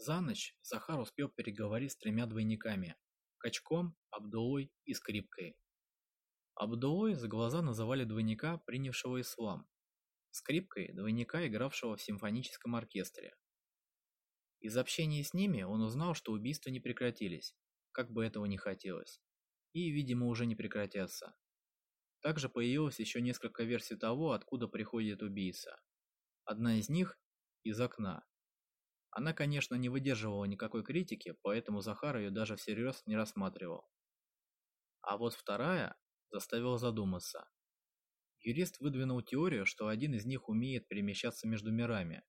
За ночь Захар успел переговорить с тремя двойниками – Качком, Абдулой и Скрипкой. Абдулой за глаза называли двойника, принявшего ислам. Скрипкой – двойника, игравшего в симфоническом оркестре. Из общения с ними он узнал, что убийства не прекратились, как бы этого ни хотелось, и, видимо, уже не прекратятся. Также появилось еще несколько версий того, откуда приходит убийца. Одна из них – из окна. Она, конечно, не выдерживала никакой критики, поэтому Захар ее даже всерьез не рассматривал. А вот вторая заставила задуматься. Юрист выдвинул теорию, что один из них умеет перемещаться между мирами.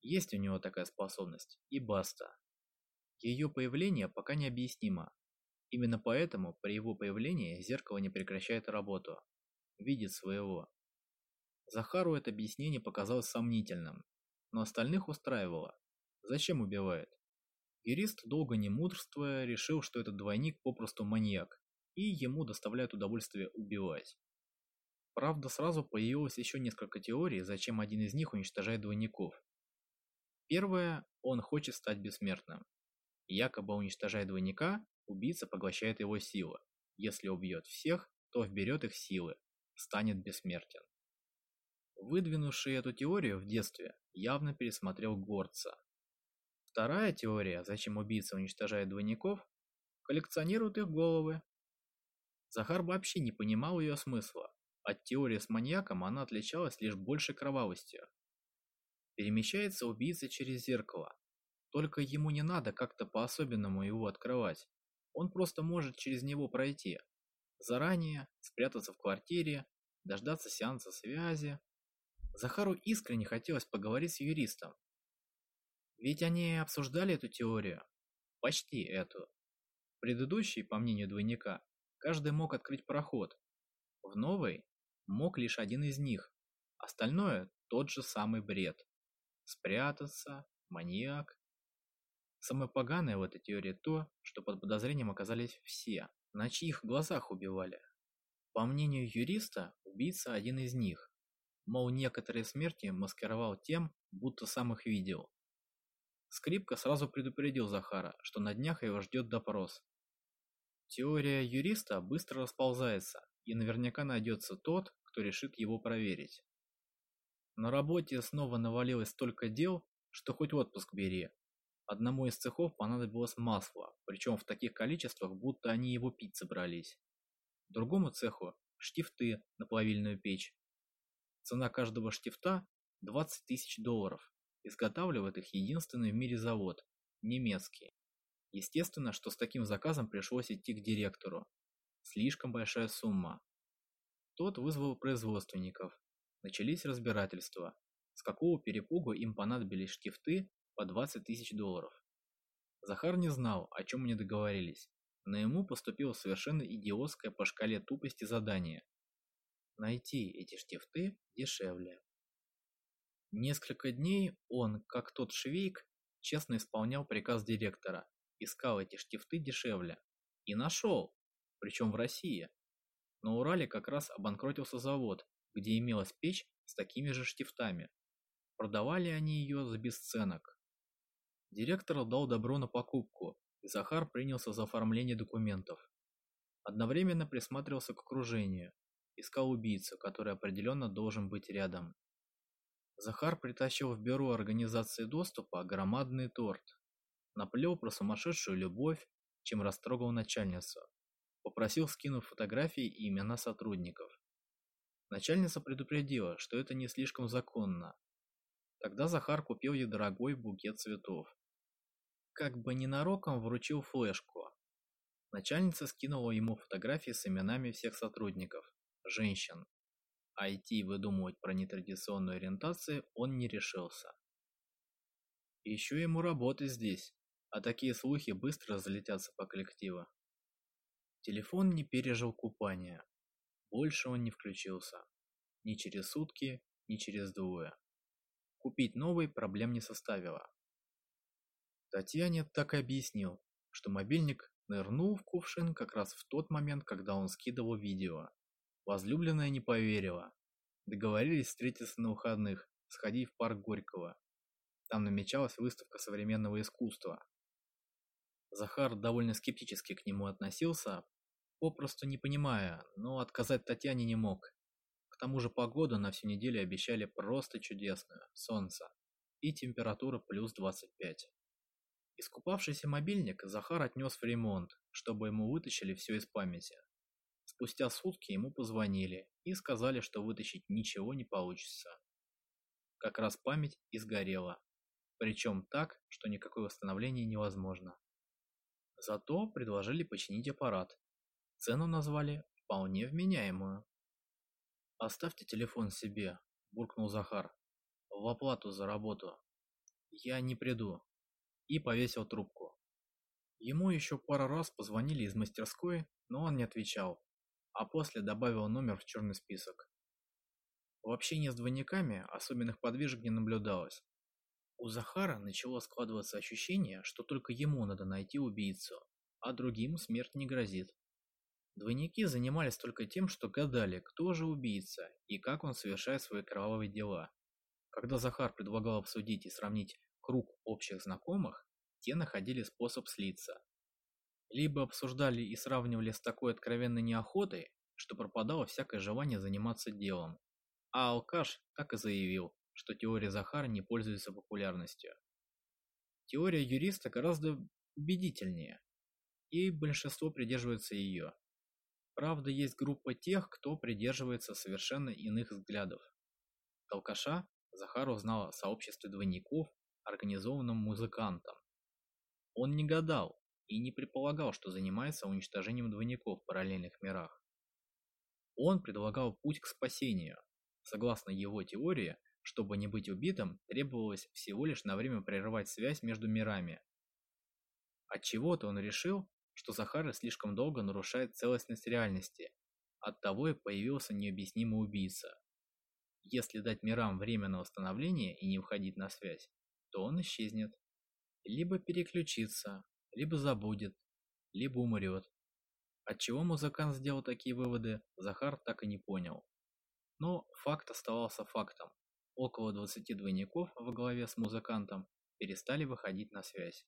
Есть у него такая способность, и баста. Ее появление пока необъяснимо. Именно поэтому при его появлении зеркало не прекращает работу. Видит своего. Захару это объяснение показалось сомнительным, но остальных устраивало. Зачем убивает? Юрист, долго не мудрствуя, решил, что этот двойник попросту маньяк, и ему доставляет удовольствие убивать. Правда, сразу появилось еще несколько теорий, зачем один из них уничтожает двойников. Первое, он хочет стать бессмертным. Якобы уничтожая двойника, убийца поглощает его силы. Если убьет всех, то вберет их силы, станет бессмертен. Выдвинувший эту теорию в детстве явно пересмотрел горца. Вторая теория, зачем убийца уничтожает двойников, коллекционирует их головы. Захар вообще не понимал ее смысла. От теории с маньяком она отличалась лишь большей кровавостью. Перемещается убийца через зеркало. Только ему не надо как-то по-особенному его открывать. Он просто может через него пройти. Заранее, спрятаться в квартире, дождаться сеанса связи. Захару искренне хотелось поговорить с юристом. Ведь они обсуждали эту теорию. Почти эту. Предыдущий, по мнению двойника, каждый мог открыть проход. В новый мог лишь один из них. Остальное тот же самый бред. Спрятаться, маньяк. Самое поганое в этой теории то, что под подозрением оказались все, на чьих глазах убивали. По мнению юриста, убийца один из них. Мол, некоторые смерти маскировал тем, будто сам их видел. Скрипка сразу предупредил Захара, что на днях его ждет допрос. Теория юриста быстро расползается, и наверняка найдется тот, кто решит его проверить. На работе снова навалилось столько дел, что хоть отпуск бери. Одному из цехов понадобилось масло, причем в таких количествах, будто они его пить собрались. Другому цеху – штифты на плавильную печь. Цена каждого штифта – 20 тысяч долларов. Изготавливает их единственный в мире завод – немецкий. Естественно, что с таким заказом пришлось идти к директору. Слишком большая сумма. Тот вызвал производственников. Начались разбирательства. С какого перепугу им понадобились штифты по 20 тысяч долларов. Захар не знал, о чем они договорились, но ему поступило совершенно идиотское по шкале тупости задание. Найти эти штифты дешевле. Несколько дней он, как тот швейк, честно исполнял приказ директора, искал эти штифты дешевле. И нашел, причем в России. На Урале как раз обанкротился завод, где имелась печь с такими же штифтами. Продавали они ее за бесценок. Директор дал добро на покупку, и Захар принялся за оформление документов. Одновременно присматривался к окружению, искал убийцу, который определенно должен быть рядом. Захар притащил в бюро организации доступа громадный торт. Наплел про сумасшедшую любовь, чем растрогал начальницу. Попросил скинуть фотографии и имена сотрудников. Начальница предупредила, что это не слишком законно. Тогда Захар купил ей дорогой букет цветов как бы ненароком вручил флешку. Начальница скинула ему фотографии с именами всех сотрудников, женщин. А идти выдумывать про нетрадиционную ориентацию он не решился. Еще ему работать здесь, а такие слухи быстро разлетятся по коллективу. Телефон не пережил купания. Больше он не включился. Ни через сутки, ни через двое. Купить новый проблем не составило. Татьяне так и объяснил, что мобильник нырнул в кувшин как раз в тот момент, когда он скидывал видео. Возлюбленная не поверила. Договорились встретиться на выходных, сходить в парк Горького. Там намечалась выставка современного искусства. Захар довольно скептически к нему относился, попросту не понимая, но отказать Татьяне не мог. К тому же погоду на всю неделю обещали просто чудесную, солнце и температура плюс 25. Искупавшийся мобильник Захар отнес в ремонт, чтобы ему вытащили все из памяти. Спустя сутки ему позвонили и сказали, что вытащить ничего не получится. Как раз память и сгорела, причем так, что никакое восстановление невозможно. Зато предложили починить аппарат. Цену назвали вполне вменяемую. «Оставьте телефон себе», – буркнул Захар. «В оплату за работу. Я не приду и повесил трубку. Ему еще пару раз позвонили из мастерской, но он не отвечал, а после добавил номер в черный список. В общении с двойниками особенных подвижек не наблюдалось. У Захара начало складываться ощущение, что только ему надо найти убийцу, а другим смерть не грозит. Двойники занимались только тем, что гадали, кто же убийца и как он совершает свои кровавые дела. Когда Захар предлагал обсудить и сравнить круг общих знакомых, те находили способ слиться. Либо обсуждали и сравнивали с такой откровенной неохотой, что пропадало всякое желание заниматься делом. А алкаш так и заявил, что теория Захара не пользуется популярностью. Теория юриста гораздо убедительнее, и большинство придерживается ее. Правда, есть группа тех, кто придерживается совершенно иных взглядов. Алкаша Захар узнал о сообществе двойников организованным музыкантом. Он не гадал и не предполагал, что занимается уничтожением двойников в параллельных мирах. Он предлагал путь к спасению. Согласно его теории, чтобы не быть убитым, требовалось всего лишь на время прерывать связь между мирами. Отчего-то он решил, что Захара слишком долго нарушает целостность реальности, оттого и появился необъяснимый убийца. Если дать мирам время на восстановление и не входить на связь, то он исчезнет. Либо переключится, либо забудет, либо умрет. Отчего музыкант сделал такие выводы, Захар так и не понял. Но факт оставался фактом. Около 20 двойников во главе с музыкантом перестали выходить на связь.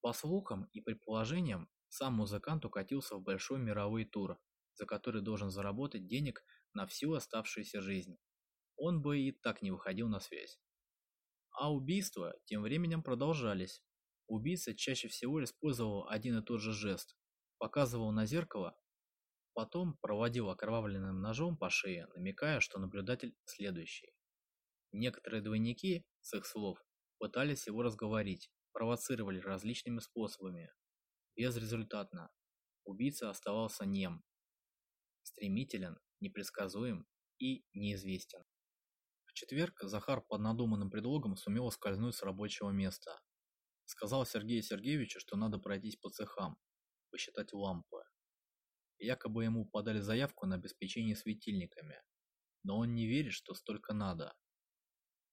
По слухам и предположениям, сам музыкант укатился в большой мировой тур, за который должен заработать денег на всю оставшуюся жизнь. Он бы и так не выходил на связь. А убийства тем временем продолжались. Убийца чаще всего использовал один и тот же жест. Показывал на зеркало, потом проводил окровавленным ножом по шее, намекая, что наблюдатель следующий. Некоторые двойники, с их слов, пытались его разговорить, провоцировали различными способами. Безрезультатно. Убийца оставался нем. Стремителен, непредсказуем и неизвестен. В четверг Захар под надуманным предлогом сумел скользнуть с рабочего места. Сказал Сергею Сергеевичу, что надо пройтись по цехам, посчитать лампы. Якобы ему подали заявку на обеспечение светильниками, но он не верит, что столько надо.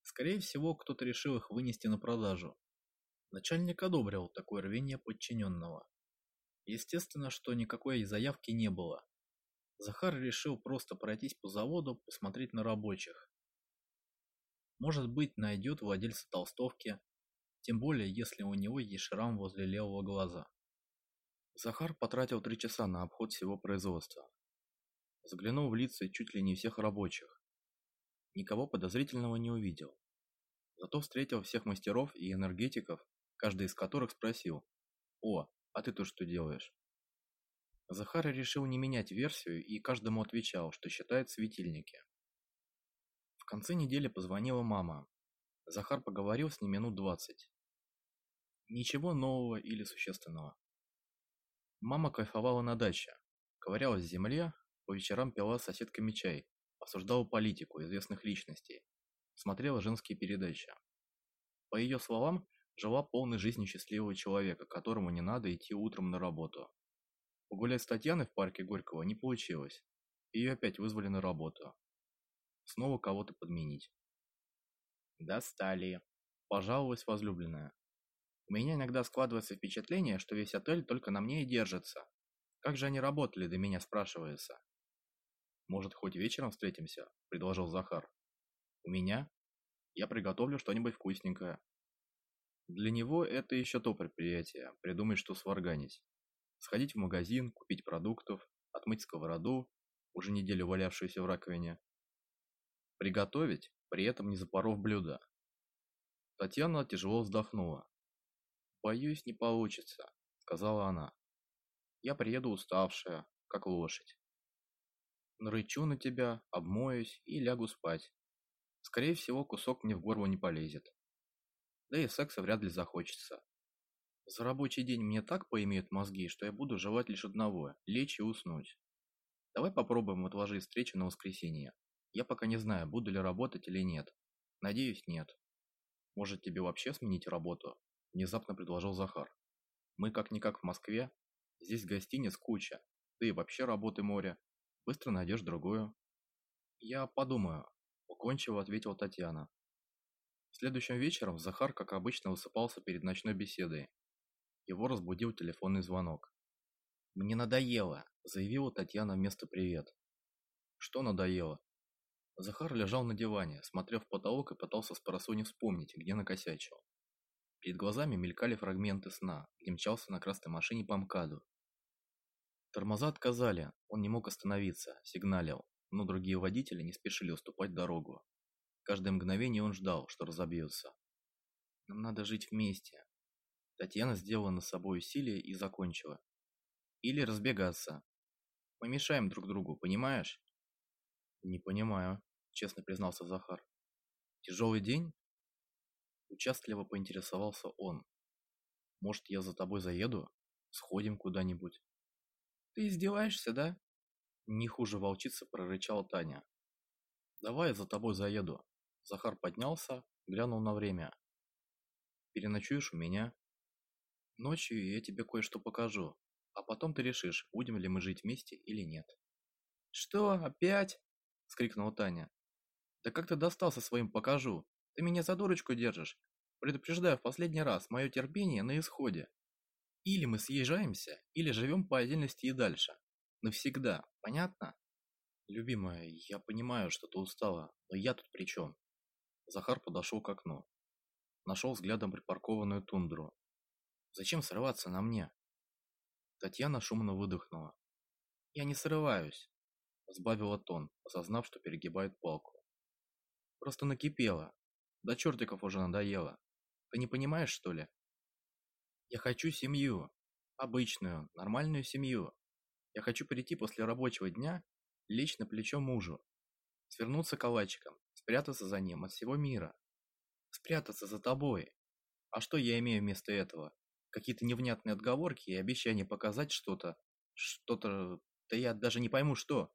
Скорее всего, кто-то решил их вынести на продажу. Начальник одобрил такое рвение подчиненного. Естественно, что никакой заявки не было. Захар решил просто пройтись по заводу, посмотреть на рабочих. Может быть, найдет владельца толстовки, тем более, если у него есть шрам возле левого глаза. Захар потратил три часа на обход всего производства. Заглянул в лица чуть ли не всех рабочих. Никого подозрительного не увидел. Зато встретил всех мастеров и энергетиков, каждый из которых спросил «О, а ты тут что делаешь?» Захар решил не менять версию и каждому отвечал, что считает светильники конце недели позвонила мама. Захар поговорил с ней минут двадцать. Ничего нового или существенного. Мама кайфовала на даче, ковырялась в земле, по вечерам пила с соседками чай, обсуждала политику известных личностей, смотрела женские передачи. По ее словам, жила полной жизнью счастливого человека, которому не надо идти утром на работу. Погулять с Татьяной в парке Горького не получилось. Ее опять вызвали на работу снова кого-то подменить. Достали. Пожаловалась возлюбленная. У меня иногда складывается впечатление, что весь отель только на мне и держится. Как же они работали, до меня спрашивается. Может, хоть вечером встретимся, предложил Захар. У меня? Я приготовлю что-нибудь вкусненькое. Для него это еще то предприятие, придумать, что сварганить. Сходить в магазин, купить продуктов, отмыть сковороду, уже неделю валявшуюся в раковине. Приготовить, при этом не запоров блюдо. Татьяна тяжело вздохнула. «Боюсь, не получится», — сказала она. «Я приеду уставшая, как лошадь. Нарычу на тебя, обмоюсь и лягу спать. Скорее всего, кусок мне в горло не полезет. Да и секса вряд ли захочется. За рабочий день мне так поимеют мозги, что я буду желать лишь одного – лечь и уснуть. Давай попробуем отложить встречу на воскресенье. Я пока не знаю, буду ли работать или нет. Надеюсь, нет. Может, тебе вообще сменить работу? Внезапно предложил Захар. Мы как-никак в Москве. Здесь гостиниц куча. Да и вообще работы море. Быстро найдешь другую. Я подумаю. Уклончиво ответила Татьяна. Следующим вечером Захар, как обычно, высыпался перед ночной беседой. Его разбудил телефонный звонок. «Мне надоело», – заявила Татьяна вместо «привет». «Что надоело?» Захар лежал на диване, смотрел в потолок и пытался с парасони вспомнить, где накосячил. Перед глазами мелькали фрагменты сна, где мчался на красной машине по МКАДу. Тормоза отказали, он не мог остановиться, сигналил, но другие водители не спешили уступать дорогу. Каждое мгновение он ждал, что разобьется. Нам надо жить вместе. Татьяна сделала над собой усилие и закончила. Или разбегаться. Мы мешаем друг другу, понимаешь? Не понимаю, честно признался Захар. Тяжелый день? Участливо поинтересовался он. Может, я за тобой заеду? Сходим куда-нибудь. Ты издеваешься, да? Не хуже волчица прорычала Таня. Давай я за тобой заеду. Захар поднялся, глянул на время. «Переночуешь у меня?» «Ночью я тебе кое-что покажу, а потом ты решишь, будем ли мы жить вместе или нет». «Что, опять?» – скрикнула Таня. «Да как ты достался своим покажу? Ты меня за дурочку держишь. Предупреждаю в последний раз, мое терпение на исходе. Или мы съезжаемся, или живем по отдельности и дальше. Навсегда, понятно?» «Любимая, я понимаю, что ты устала, но я тут при чем?» Захар подошел к окну. Нашел взглядом припаркованную тундру. «Зачем срываться на мне?» Татьяна шумно выдохнула. «Я не срываюсь», – сбавила тон, осознав, что перегибает палку. «Просто накипело. До чертиков уже надоело. Ты не понимаешь, что ли?» «Я хочу семью. Обычную, нормальную семью. Я хочу прийти после рабочего дня, лечь на плечо мужу, свернуться калачиком, спрятаться за ним от всего мира. Спрятаться за тобой. А что я имею вместо этого? Какие-то невнятные отговорки и обещания показать что-то. Что-то... Да я даже не пойму что.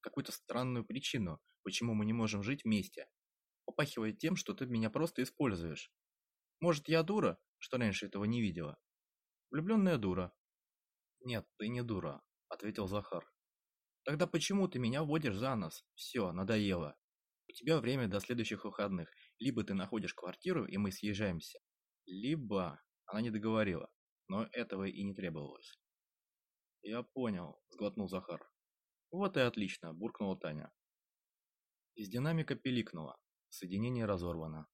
Какую-то странную причину, почему мы не можем жить вместе. Попахивает тем, что ты меня просто используешь. Может, я дура, что раньше этого не видела? Влюбленная дура. Нет, ты не дура, ответил Захар. Тогда почему ты меня вводишь за нос? Все, надоело. У тебя время до следующих выходных. Либо ты находишь квартиру, и мы съезжаемся, либо... Она не договорила, но этого и не требовалось. «Я понял», – сглотнул Захар. «Вот и отлично», – буркнула Таня. Из динамика пиликнуло. Соединение разорвано.